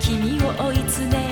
君を追い詰め